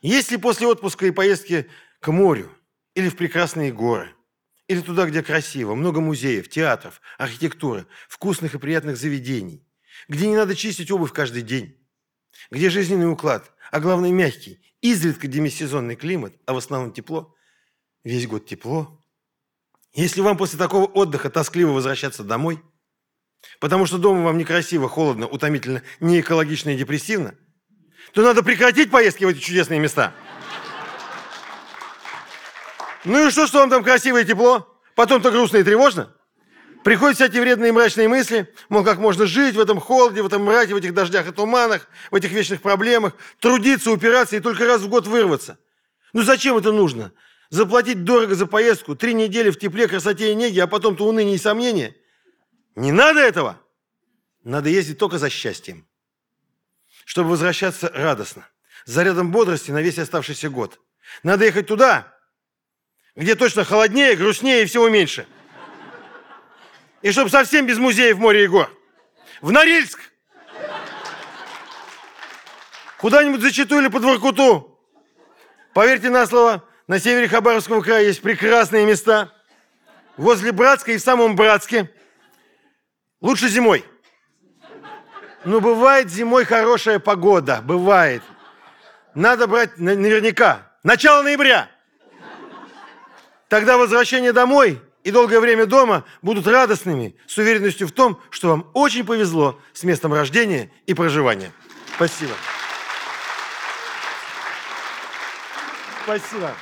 Если после отпуска и поездки к морю или в прекрасные горы, или туда, где красиво, много музеев, театров, архитектуры, вкусных и приятных заведений, где не надо чистить обувь каждый день, где жизненный уклад, а главное мягкий, изредка демисезонный климат, а в основном тепло, весь год тепло. Если вам после такого отдыха тоскливо возвращаться домой, потому что дома вам некрасиво, холодно, утомительно, не экологично и депрессивно, то надо прекратить поездки в эти чудесные места. Ну и что, что вам там красиво и тепло? Потом-то грустно и тревожно? Приходят всякие вредные и мрачные мысли, мол, как можно жить в этом холоде, в этом мраке, в этих дождях и туманах, в этих вечных проблемах, трудиться, упираться и только раз в год вырваться. Ну зачем это нужно? Заплатить дорого за поездку, три недели в тепле, красоте и неге, а потом-то уныние и сомнения? Не надо этого! Надо ездить только за счастьем, чтобы возвращаться радостно, с зарядом бодрости на весь оставшийся год. Надо ехать туда, где точно холоднее, грустнее и всего меньше – и чтобы совсем без музеев, моря и гор. В Норильск. Куда-нибудь за Читу или под Воркуту. Поверьте на слово, на севере Хабаровского края есть прекрасные места. Возле Братска и в самом Братске. Лучше зимой. Но бывает зимой хорошая погода. Бывает. Надо брать наверняка. Начало ноября. Тогда возвращение домой и долгое время дома будут радостными, с уверенностью в том, что вам очень повезло с местом рождения и проживания. Спасибо. Спасибо.